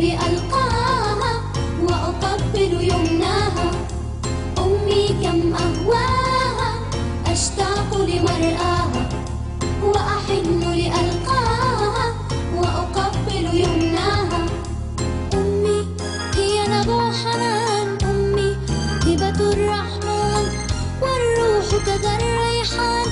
وأحن لألقاها وأقبل يمناها. أمي كم أهواها أشتاق لمرآها. وأحن لألقاها وأقبل يمناها. أمي هي نبع حنان. أمي هبة الرحمن والروح كذا الريحان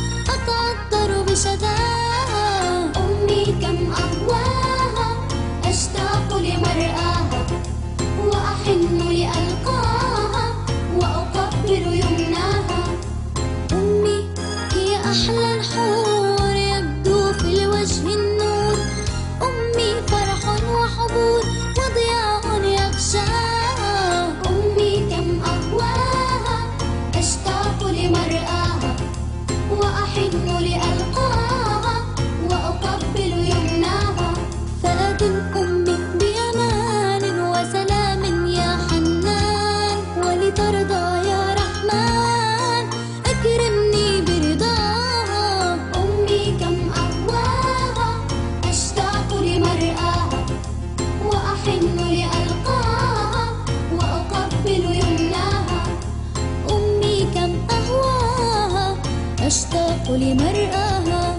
السنبل ألقاها وأقبل يمناها. فأكن أشتاق لمرآها